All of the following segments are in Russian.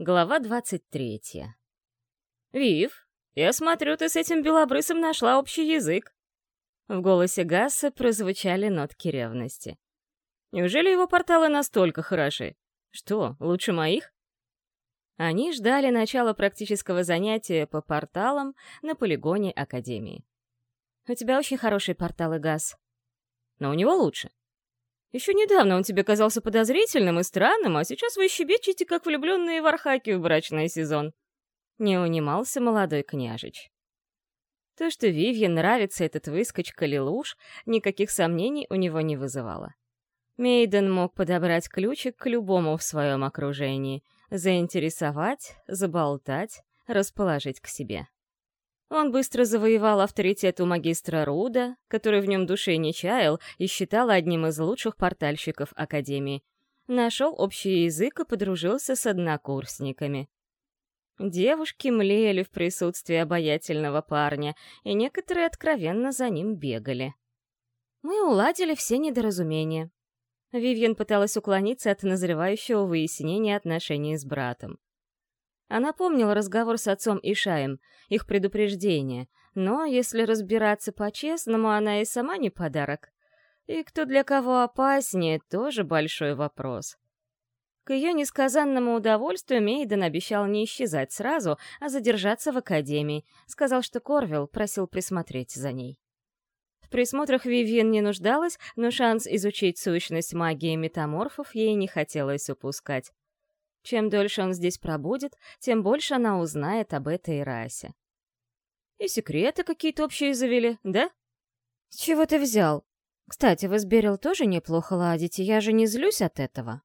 Глава двадцать третья. «Вив, я смотрю, ты с этим белобрысом нашла общий язык». В голосе Гасса прозвучали нотки ревности. «Неужели его порталы настолько хороши? Что, лучше моих?» Они ждали начала практического занятия по порталам на полигоне Академии. «У тебя очень хорошие порталы, Гасс. Но у него лучше. Еще недавно он тебе казался подозрительным и странным, а сейчас вы щебечете, как влюбленные в Архаки в брачный сезон. Не унимался молодой княжич. То, что Вивьен нравится этот выскочка Лилуш, никаких сомнений у него не вызывало. Мейден мог подобрать ключик к любому в своем окружении, заинтересовать, заболтать, расположить к себе. Он быстро завоевал авторитет у магистра Руда, который в нем души не чаял и считал одним из лучших портальщиков Академии. Нашел общий язык и подружился с однокурсниками. Девушки млели в присутствии обаятельного парня, и некоторые откровенно за ним бегали. Мы уладили все недоразумения. Вивьен пыталась уклониться от назревающего выяснения отношений с братом. Она помнила разговор с отцом Ишаем, их предупреждение, но, если разбираться по-честному, она и сама не подарок. И кто для кого опаснее, тоже большой вопрос. К ее несказанному удовольствию Мейден обещал не исчезать сразу, а задержаться в академии. Сказал, что Корвилл просил присмотреть за ней. В присмотрах Вивьен не нуждалась, но шанс изучить сущность магии метаморфов ей не хотелось упускать. Чем дольше он здесь пробудет, тем больше она узнает об этой расе. И секреты какие-то общие завели, да? С чего ты взял? Кстати, вы с Берил тоже неплохо ладите, я же не злюсь от этого.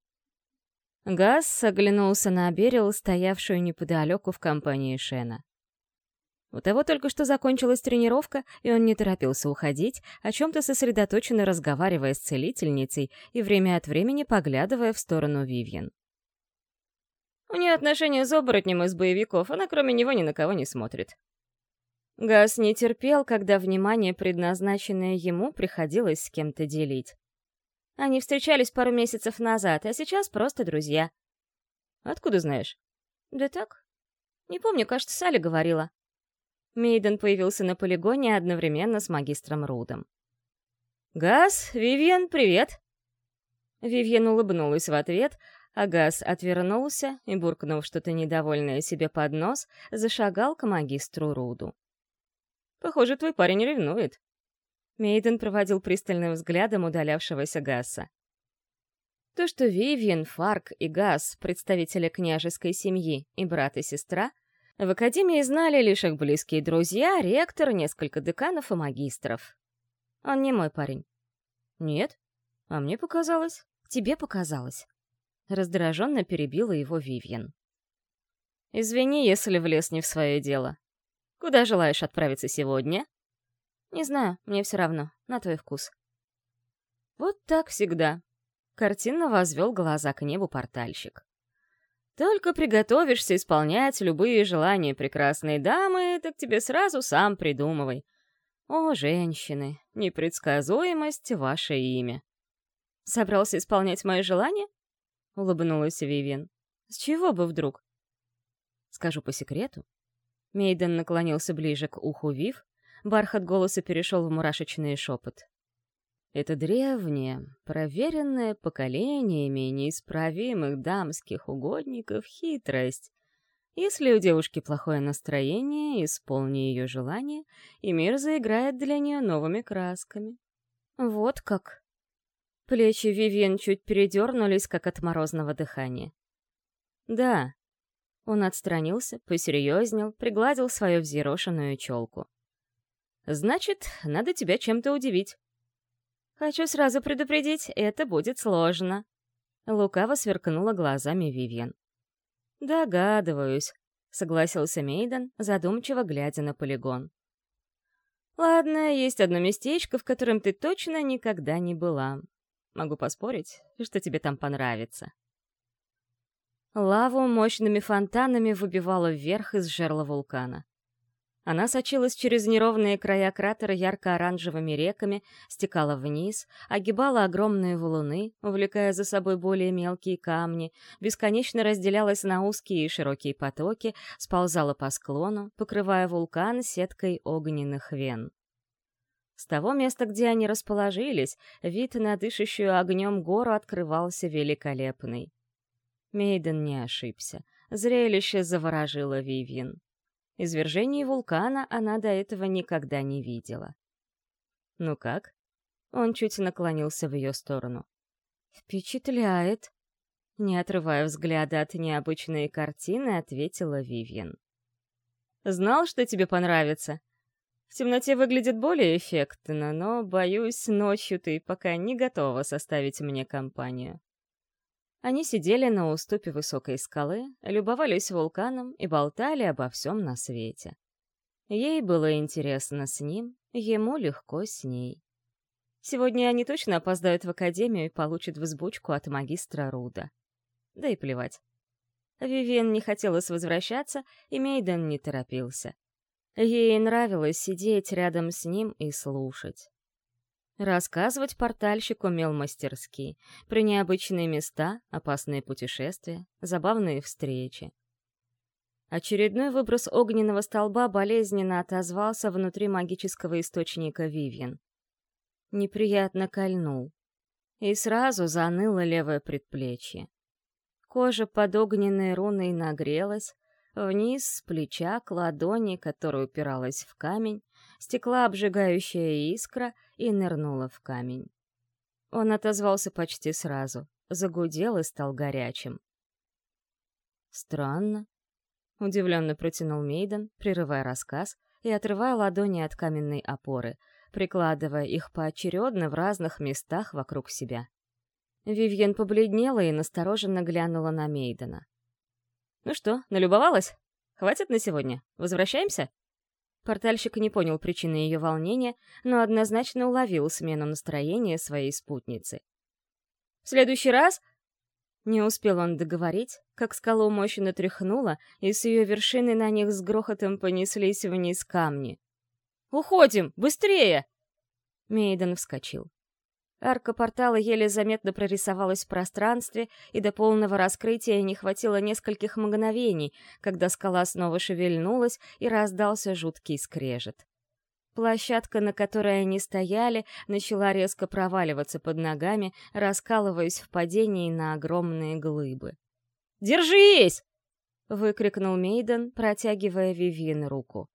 Газ оглянулся на Берил, стоявшую неподалеку в компании Шена. У того только что закончилась тренировка, и он не торопился уходить, о чем-то сосредоточенно разговаривая с целительницей и время от времени поглядывая в сторону Вивьен. У нее отношения с оборотнем из боевиков, она кроме него ни на кого не смотрит. Газ не терпел, когда внимание, предназначенное ему, приходилось с кем-то делить. Они встречались пару месяцев назад, а сейчас просто друзья. Откуда знаешь? Да так. Не помню, кажется, Салли говорила. Мейден появился на полигоне одновременно с магистром Рудом. «Газ, Вивьен, привет!» Вивьен улыбнулась в ответ, Агас отвернулся и, буркнув что-то недовольное себе под нос, зашагал к магистру Руду. «Похоже, твой парень ревнует». Мейден проводил пристальным взглядом удалявшегося Гаса. То, что Вивьен, Фарк и Гас, представители княжеской семьи и брат и сестра, в Академии знали лишь их близкие друзья, ректор, несколько деканов и магистров. Он не мой парень. Нет? А мне показалось. Тебе показалось. Раздраженно перебила его Вивьен. «Извини, если влез не в свое дело. Куда желаешь отправиться сегодня?» «Не знаю, мне все равно, на твой вкус». Вот так всегда. Картинно возвел глаза к небу портальщик. Только приготовишься исполнять любые желания прекрасной дамы, так тебе сразу сам придумывай. О, женщины, непредсказуемость — ваше имя. Собрался исполнять мои желания? — улыбнулась Вивиан. «С чего бы вдруг?» «Скажу по секрету». Мейден наклонился ближе к уху Вив, бархат голоса перешел в мурашечный шепот. Это древнее, проверенное поколениями неисправимых дамских угодников хитрость. Если у девушки плохое настроение, исполни ее желание, и мир заиграет для нее новыми красками. Вот как. Плечи Вивиан чуть передернулись, как от морозного дыхания. «Да». Он отстранился, посерьезнел, пригладил свою взъерошенную челку. «Значит, надо тебя чем-то удивить». «Хочу сразу предупредить, это будет сложно». Лукаво сверкнула глазами Вивиан. «Догадываюсь», — согласился Мейден, задумчиво глядя на полигон. «Ладно, есть одно местечко, в котором ты точно никогда не была. Могу поспорить, что тебе там понравится. Лаву мощными фонтанами выбивала вверх из жерла вулкана. Она сочилась через неровные края кратера ярко-оранжевыми реками, стекала вниз, огибала огромные валуны, увлекая за собой более мелкие камни, бесконечно разделялась на узкие и широкие потоки, сползала по склону, покрывая вулкан сеткой огненных вен. С того места, где они расположились, вид на дышащую огнем гору открывался великолепный. Мейден не ошибся. Зрелище заворожило Вивьен. Извержение вулкана она до этого никогда не видела. «Ну как?» Он чуть наклонился в ее сторону. «Впечатляет!» Не отрывая взгляда от необычной картины, ответила Вивьен. «Знал, что тебе понравится?» В темноте выглядит более эффектно, но, боюсь, ночью ты пока не готова составить мне компанию. Они сидели на уступе высокой скалы, любовались вулканом и болтали обо всем на свете. Ей было интересно с ним, ему легко с ней. Сегодня они точно опоздают в академию и получат взбучку от магистра Руда. Да и плевать. Вивиан не хотелось возвращаться, и Мейден не торопился. Ей нравилось сидеть рядом с ним и слушать. Рассказывать портальщик умел мастерски. Про необычные места, опасные путешествия, забавные встречи. Очередной выброс огненного столба болезненно отозвался внутри магического источника Вивьен. Неприятно кольнул. И сразу заныло левое предплечье. Кожа под огненной руной нагрелась, Вниз с плеча к ладони, которая упиралась в камень, стекла обжигающая искра и нырнула в камень. Он отозвался почти сразу, загудел и стал горячим. «Странно», — удивленно протянул Мейден, прерывая рассказ и отрывая ладони от каменной опоры, прикладывая их поочередно в разных местах вокруг себя. Вивьен побледнела и настороженно глянула на Мейдена. «Ну что, налюбовалась? Хватит на сегодня? Возвращаемся?» Портальщик не понял причины ее волнения, но однозначно уловил смену настроения своей спутницы. «В следующий раз...» Не успел он договорить, как скалу мощно тряхнула, и с ее вершины на них с грохотом понеслись вниз камни. «Уходим! Быстрее!» Мейден вскочил. Арка портала еле заметно прорисовалась в пространстве, и до полного раскрытия не хватило нескольких мгновений, когда скала снова шевельнулась и раздался жуткий скрежет. Площадка, на которой они стояли, начала резко проваливаться под ногами, раскалываясь в падении на огромные глыбы. «Держись!» — выкрикнул Мейден, протягивая Вивин руку.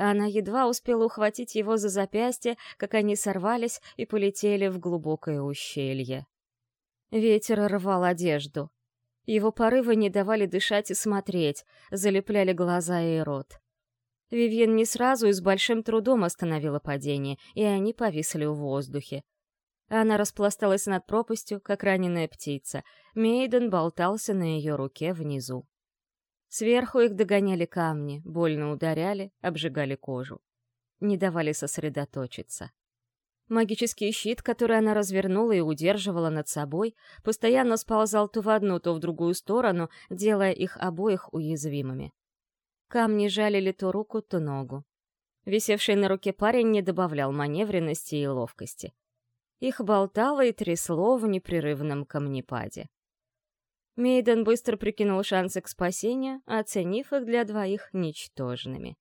Она едва успела ухватить его за запястье, как они сорвались и полетели в глубокое ущелье. Ветер рвал одежду. Его порывы не давали дышать и смотреть, залепляли глаза и рот. Вивьен не сразу и с большим трудом остановила падение, и они повисли в воздухе. Она распласталась над пропастью, как раненая птица. Мейден болтался на ее руке внизу. Сверху их догоняли камни, больно ударяли, обжигали кожу. Не давали сосредоточиться. Магический щит, который она развернула и удерживала над собой, постоянно сползал то в одну, то в другую сторону, делая их обоих уязвимыми. Камни жалили то руку, то ногу. Висевший на руке парень не добавлял маневренности и ловкости. Их болтало и трясло в непрерывном камнепаде. Мейден быстро прикинул шансы к спасению, оценив их для двоих ничтожными.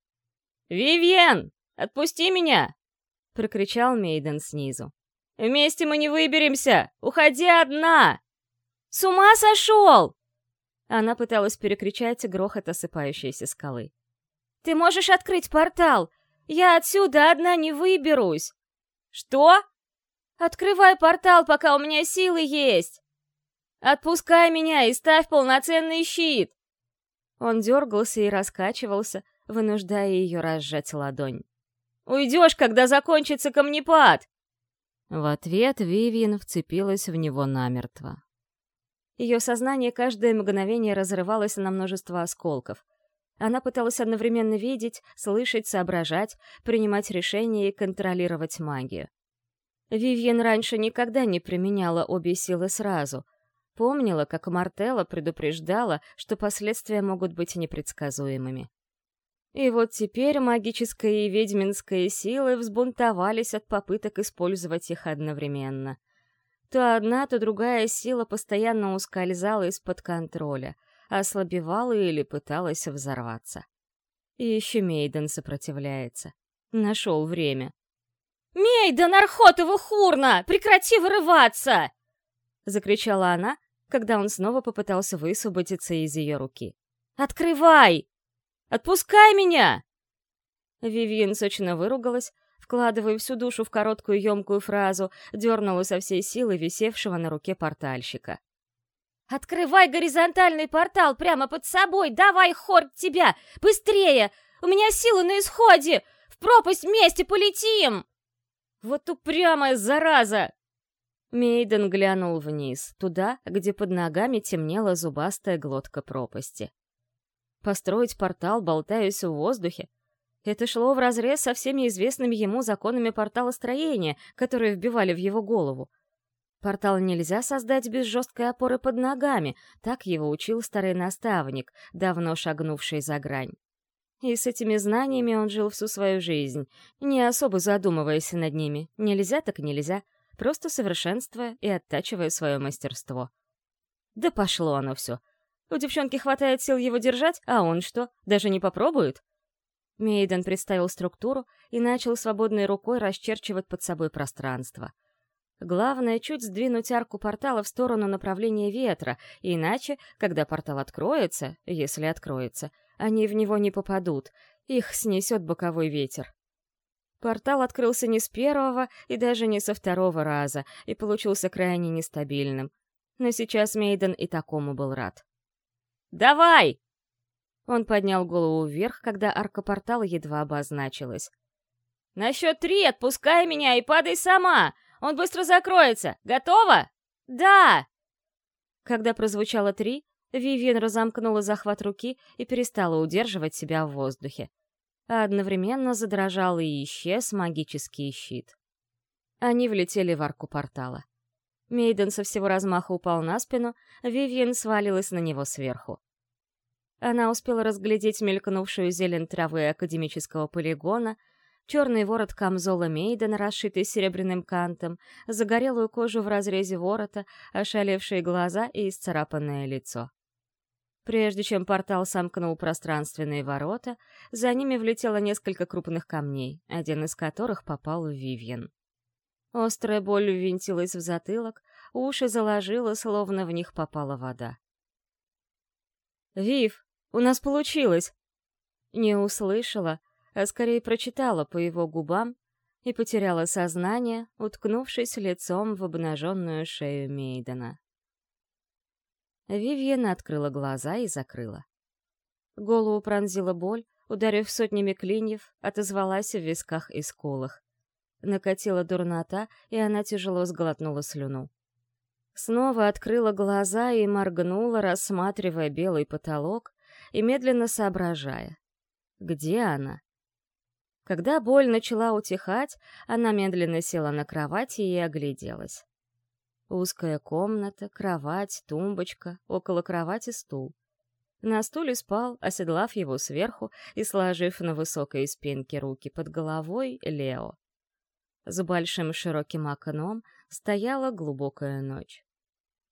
«Вивьен, отпусти меня!» — прокричал Мейден снизу. «Вместе мы не выберемся! Уходи одна!» «С ума сошел!» Она пыталась перекричать грохот осыпающейся скалы. «Ты можешь открыть портал! Я отсюда одна не выберусь!» «Что?» «Открывай портал, пока у меня силы есть!» Отпускай меня и ставь полноценный щит!» Он дергался и раскачивался, вынуждая ее разжать ладонь. «Уйдешь, когда закончится камнепад!» В ответ Вивиан вцепилась в него намертво. Ее сознание каждое мгновение разрывалось на множество осколков. Она пыталась одновременно видеть, слышать, соображать, принимать решения и контролировать магию. Вивьен раньше никогда не применяла обе силы сразу — Помнила, как Мартелла предупреждала, что последствия могут быть непредсказуемыми. И вот теперь магическая и ведьминская силы взбунтовались от попыток использовать их одновременно. То одна, то другая сила постоянно ускользала из-под контроля, ослабевала или пыталась взорваться. И еще Мейден сопротивляется. Нашел время. «Мейден, Архотова хурна! Прекрати вырываться!» Закричала она, когда он снова попытался высвободиться из ее руки. «Открывай! Отпускай меня!» Вивиан сочно выругалась, вкладывая всю душу в короткую емкую фразу, дернула со всей силы висевшего на руке портальщика. «Открывай горизонтальный портал прямо под собой! Давай, Хорд, тебя! Быстрее! У меня силы на исходе! В пропасть вместе полетим!» «Вот упрямая зараза!» Мейден глянул вниз, туда, где под ногами темнела зубастая глотка пропасти. Построить портал, болтаясь в воздухе, это шло вразрез со всеми известными ему законами порталостроения, которые вбивали в его голову. Портал нельзя создать без жесткой опоры под ногами, так его учил старый наставник, давно шагнувший за грань. И с этими знаниями он жил всю свою жизнь, не особо задумываясь над ними. Нельзя так нельзя, просто совершенствуя и оттачивая свое мастерство. Да пошло оно все. У девчонки хватает сил его держать, а он что, даже не попробует? Мейден представил структуру и начал свободной рукой расчерчивать под собой пространство. Главное — чуть сдвинуть арку портала в сторону направления ветра, иначе, когда портал откроется, если откроется, они в него не попадут, их снесет боковой ветер. Портал открылся не с первого и даже не со второго раза и получился крайне нестабильным. Но сейчас Мейден и такому был рад. «Давай!» Он поднял голову вверх, когда арка портала едва обозначилась. «На счет три отпускай меня и падай сама! Он быстро закроется! Готово?» «Да!» Когда прозвучало три, Вивиан разомкнула захват руки и перестала удерживать себя в воздухе. А одновременно задрожал и исчез магический щит. Они влетели в арку портала. Мейден со всего размаха упал на спину, Вивиан свалилась на него сверху. Она успела разглядеть мелькнувшую зелень травы академического полигона, черный ворот камзола Мейдена, расшитый серебряным кантом, загорелую кожу в разрезе ворота, ошалевшие глаза и исцарапанное лицо. Прежде чем портал сомкнул пространственные ворота, за ними влетело несколько крупных камней, один из которых попал в Вивьен. Острая боль ввинтилась в затылок, уши заложило, словно в них попала вода. «Вив, у нас получилось!» Не услышала, а скорее прочитала по его губам и потеряла сознание, уткнувшись лицом в обнаженную шею Мейдена. Вивьена открыла глаза и закрыла. Голову пронзила боль, ударив сотнями клиньев, отозвалась в висках и скулах. Накатила дурнота, и она тяжело сглотнула слюну. Снова открыла глаза и моргнула, рассматривая белый потолок и медленно соображая. Где она? Когда боль начала утихать, она медленно села на кровати и огляделась. Узкая комната, кровать, тумбочка, около кровати стул. На стуле спал, оседлав его сверху и сложив на высокой спинке руки под головой, Лео. За большим широким окном стояла глубокая ночь.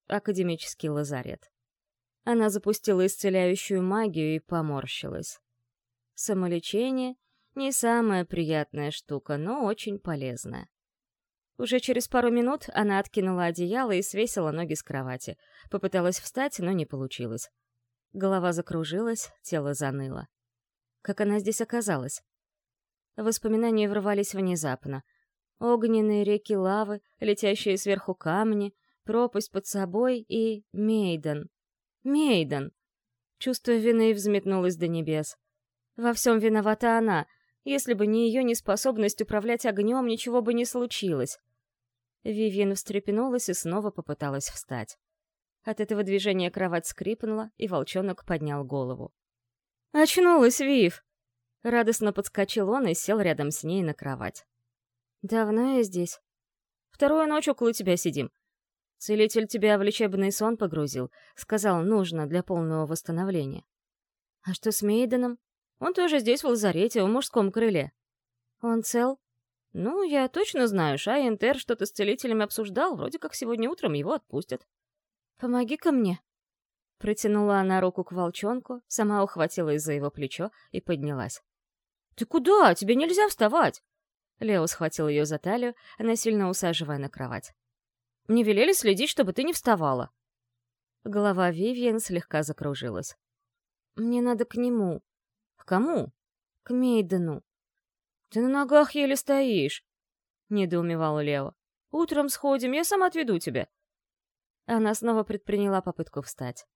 Академический лазарет. Она запустила исцеляющую магию и поморщилась. Самолечение — не самая приятная штука, но очень полезная. Уже через пару минут она откинула одеяло и свесила ноги с кровати. Попыталась встать, но не получилось. Голова закружилась, тело заныло. Как она здесь оказалась? Воспоминания врывались внезапно. Огненные реки лавы, летящие сверху камни, пропасть под собой и Мейден. Мейден! Чувство вины взметнулось до небес. Во всем виновата она. Если бы не ее неспособность управлять огнем, ничего бы не случилось. Вивьен встрепенулась и снова попыталась встать. От этого движения кровать скрипнула, и волчонок поднял голову. «Очнулась, Вив!» Радостно подскочил он и сел рядом с ней на кровать. «Давно я здесь?» «Вторую ночь около тебя сидим. Целитель тебя в лечебный сон погрузил. Сказал, нужно для полного восстановления». «А что с Мейденом?» Он тоже здесь, в лазарете, в мужском крыле. Он цел? Ну, я точно знаю, Шай Интер что-то с целителями обсуждал, вроде как сегодня утром его отпустят. Помоги-ка мне. Протянула она руку к волчонку, сама ухватилась за его плечо и поднялась. «Ты куда? Тебе нельзя вставать!» Лео схватил ее за талию, насильно усаживая на кровать. «Мне велели следить, чтобы ты не вставала». Голова Вивиан слегка закружилась. «Мне надо к нему». «К кому?» «К Мейдену». «Ты на ногах еле стоишь», — недоумевал Лео. «Утром сходим, я сам отведу тебя». Она снова предприняла попытку встать.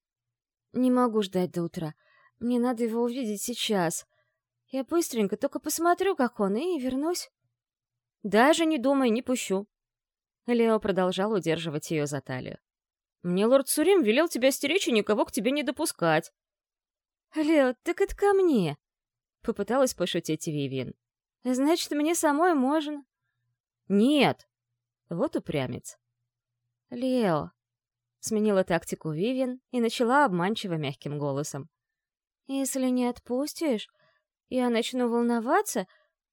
«Не могу ждать до утра. Мне надо его увидеть сейчас. Я быстренько только посмотрю, как он, и вернусь». «Даже не думай, не пущу». Лео продолжал удерживать ее за талию. «Мне лорд Сурим велел тебя стеречь и никого к тебе не допускать». «Лео, так это ко мне», — попыталась пошутить Вивин. «Значит, мне самой можно». «Нет!» Вот упрямец. «Лео», — сменила тактику Вивин и начала обманчиво мягким голосом. «Если не отпустишь, я начну волноваться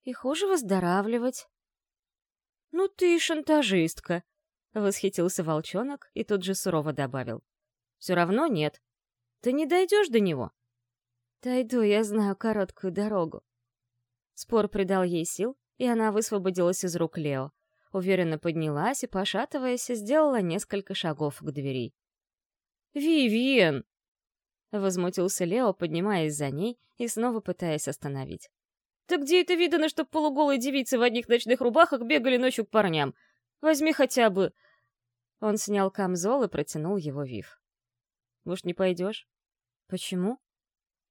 и хуже выздоравливать». «Ну ты шантажистка», — восхитился волчонок и тут же сурово добавил. «Все равно нет. Ты не дойдешь до него». «Дойду, я знаю короткую дорогу». Спор придал ей сил, и она высвободилась из рук Лео. Уверенно поднялась и, пошатываясь, сделала несколько шагов к двери. «Вивиен!» — возмутился Лео, поднимаясь за ней и снова пытаясь остановить. «Так где это видано, что полуголые девицы в одних ночных рубахах бегали ночью к парням? Возьми хотя бы...» Он снял камзол и протянул его Вив. «Может, не пойдешь?» «Почему?»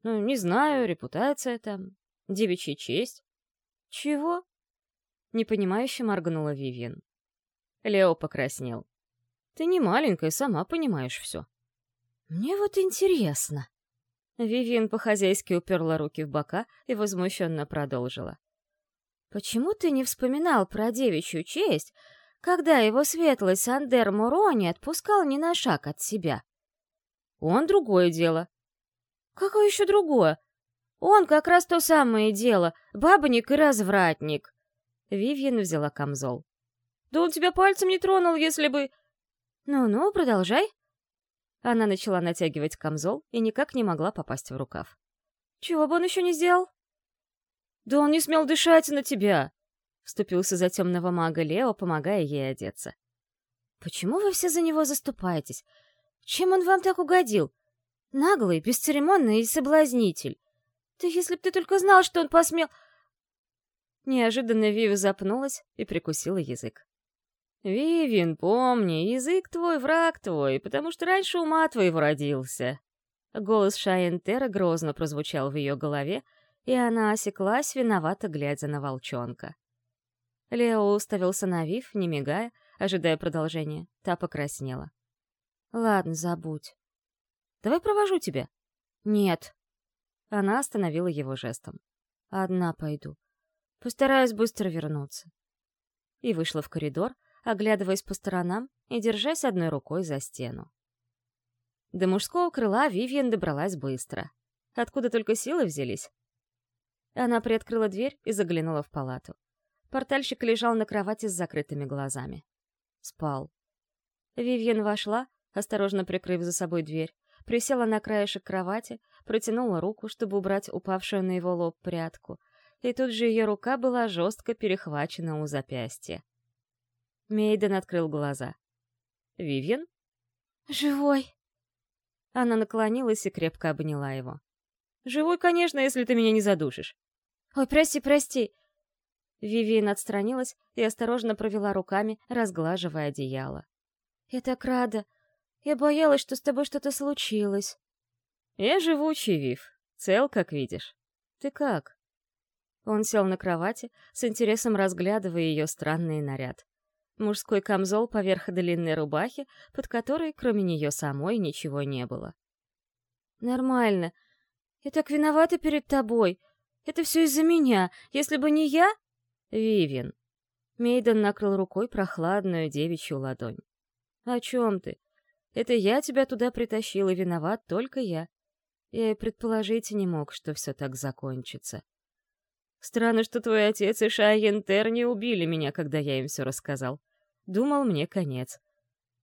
«Ну, не знаю, репутация там, девичья честь». «Чего?» Непонимающе моргнула Вивьен. Лео покраснел. «Ты не маленькая, сама понимаешь все». «Мне вот интересно». Вивьен по-хозяйски уперла руки в бока и возмущенно продолжила. «Почему ты не вспоминал про девичью честь, когда его светлый Сандер Мурони отпускал ни на шаг от себя?» «Он другое дело». «Какое еще другое? Он как раз то самое дело, бабник и развратник». Вивьен взяла камзол. «Да он тебя пальцем не тронул, если бы...» «Ну-ну, продолжай». Она начала натягивать камзол и никак не могла попасть в рукав. «Чего бы он еще не сделал?» «Да он не смел дышать на тебя!» Вступился за темного мага Лео, помогая ей одеться. «Почему вы все за него заступаетесь? Чем он вам так угодил? Наглый, бесцеремонный и соблазнитель. Да если б ты только знал, что он посмел...» Неожиданно Вива запнулась и прикусила язык. «Вивин, помни, язык твой — враг твой, потому что раньше ума твоего родился». Голос Шаентера грозно прозвучал в ее голове, и она осеклась, виновато глядя на волчонка. Лео уставился на Вив, не мигая, ожидая продолжения. Та покраснела. «Ладно, забудь. Давай провожу тебя». «Нет». Она остановила его жестом. «Одна пойду. Постараюсь быстро вернуться». И вышла в коридор, оглядываясь по сторонам и держась одной рукой за стену. До мужского крыла Вивьен добралась быстро. Откуда только силы взялись? Она приоткрыла дверь и заглянула в палату. Портальщик лежал на кровати с закрытыми глазами. Спал. Вивьен вошла, осторожно прикрыв за собой дверь, присела на краешек кровати, протянула руку, чтобы убрать упавшую на его лоб прядку, и тут же ее рука была жестко перехвачена у запястья. Мейден открыл глаза. «Вивьен?» «Живой!» Она наклонилась и крепко обняла его. «Живой, конечно, если ты меня не задушишь». «Ой, прости, прости!» Вивиан отстранилась и осторожно провела руками, разглаживая одеяло. «Я так рада. Я боялась, что с тобой что-то случилось». «Я живучий, Вив. Цел, как видишь. Ты как?» Он сел на кровати, с интересом разглядывая ее странный наряд. Мужской камзол поверх длинной рубахи, под которой, кроме нее самой, ничего не было. «Нормально. Я так виновата перед тобой. Это все из-за меня. Если бы не я...» «Вивин». Мейден накрыл рукой прохладную девичью ладонь. «О чем ты? Это я тебя туда притащил, и виноват только я. Я и предположить не мог, что все так закончится. Странно, что твой отец и Шайентер не убили меня, когда я им все рассказал. Думал, мне конец.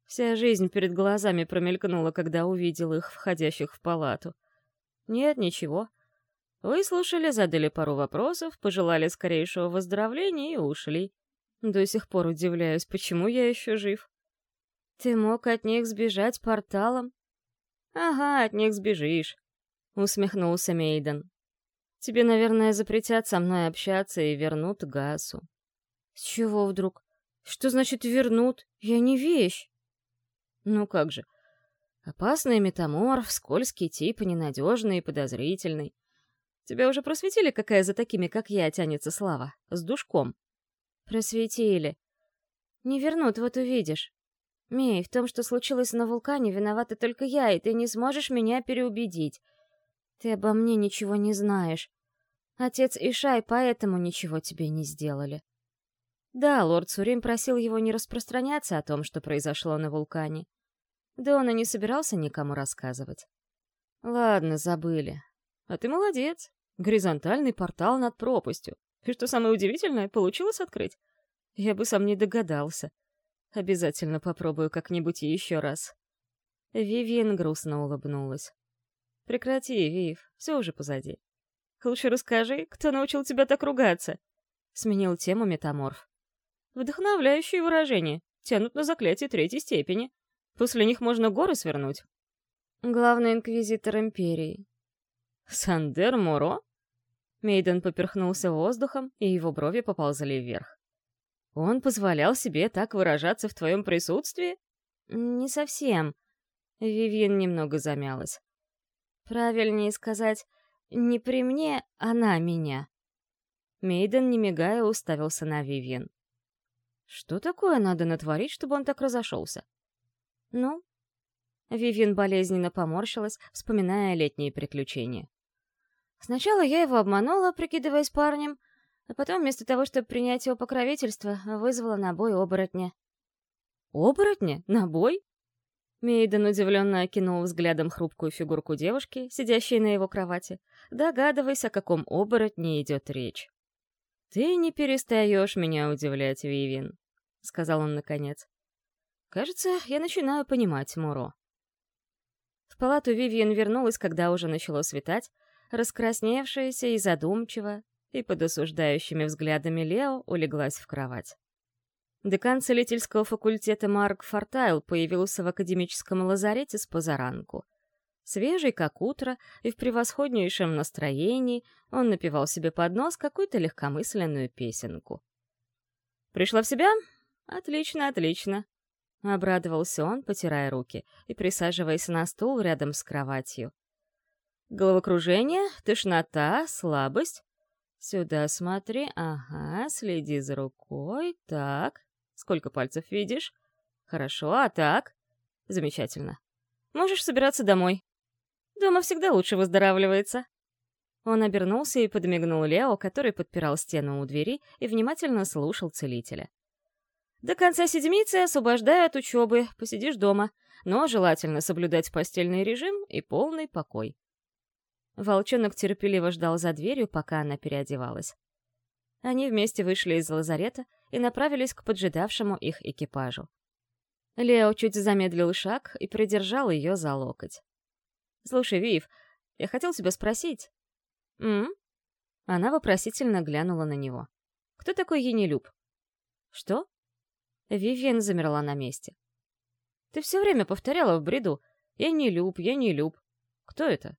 Вся жизнь перед глазами промелькнула, когда увидел их, входящих в палату. Нет, ничего. Выслушали, задали пару вопросов, пожелали скорейшего выздоровления и ушли. До сих пор удивляюсь, почему я еще жив. Ты мог от них сбежать порталом? Ага, от них сбежишь, усмехнулся Мейден. Тебе, наверное, запретят со мной общаться и вернут Гасу. С чего вдруг? Что значит вернут? Я не вещь. Ну как же. Опасный метаморф, скользкий тип, ненадежный и подозрительный. Тебя уже просветили, какая за такими, как я, тянется слава? С душком. Просветили. Не вернут, вот увидишь. Мей, в том, что случилось на вулкане, виновата только я, и ты не сможешь меня переубедить. Ты обо мне ничего не знаешь. Отец и Шай поэтому ничего тебе не сделали. Да, лорд Сурим просил его не распространяться о том, что произошло на вулкане. Да он и не собирался никому рассказывать. Ладно, забыли. А ты молодец. Горизонтальный портал над пропастью. И что самое удивительное, получилось открыть? Я бы сам не догадался. Обязательно попробую как-нибудь еще раз. Вивиан грустно улыбнулась. Прекрати, Вив, все уже позади. Лучше расскажи, кто научил тебя так ругаться? Сменил тему метаморф. Вдохновляющие выражения, тянут на заклятие третьей степени. После них можно горы свернуть. Главный инквизитор Империи. Сандер Моро? Мейден поперхнулся воздухом, и его брови поползли вверх. Он позволял себе так выражаться в твоем присутствии? Не совсем. Вивьен немного замялась. Правильнее сказать, не при мне, она меня. Мейден, не мигая, уставился на Вивьен. Что такое надо натворить, чтобы он так разошелся? Ну? Вивьен болезненно поморщилась, вспоминая летние приключения. Сначала я его обманула, прикидываясь парнем, а потом вместо того, чтобы принять его покровительство, вызвала на бой оборотня. «Оборотня? На бой?» Мейден удивленно окинул взглядом хрупкую фигурку девушки, сидящей на его кровати, догадываясь, о каком оборотне идет речь. «Ты не перестаешь меня удивлять, Вивин», — сказал он наконец. «Кажется, я начинаю понимать Муро». В палату Вивиан вернулась, когда уже начало светать, раскрасневшаяся и задумчиво, и под осуждающими взглядами Лео улеглась в кровать. Декан целительского факультета Марк Фортайл появился в академическом лазарете с позаранку. Свежий, как утро, и в превосходнейшем настроении он напевал себе под нос какую-то легкомысленную песенку. «Пришла в себя? Отлично, отлично!» Обрадовался он, потирая руки и присаживаясь на стул рядом с кроватью. «Головокружение, тошнота, слабость?» «Сюда смотри, ага, следи за рукой, так, Сколько пальцев видишь? Хорошо, а так? Замечательно. Можешь собираться домой. Дома всегда лучше выздоравливается. Он обернулся и подмигнул Лео, который подпирал стену у двери и внимательно слушал целителя. До конца седмицы освобождаю от учебы, посидишь дома, но желательно соблюдать постельный режим и полный покой. Волчонок терпеливо ждал за дверью, пока она переодевалась. Они вместе вышли из лазарета и направились к поджидавшему их экипажу. Лео чуть замедлил шаг и придержал ее за локоть. «Слушай, Вив, я хотел тебя спросить». «М?», Она вопросительно глянула на него. «Кто такой Енилюб?» «Что?» Вивиан замерла на месте. «Ты все время повторяла в бреду. Я не. Кто это?»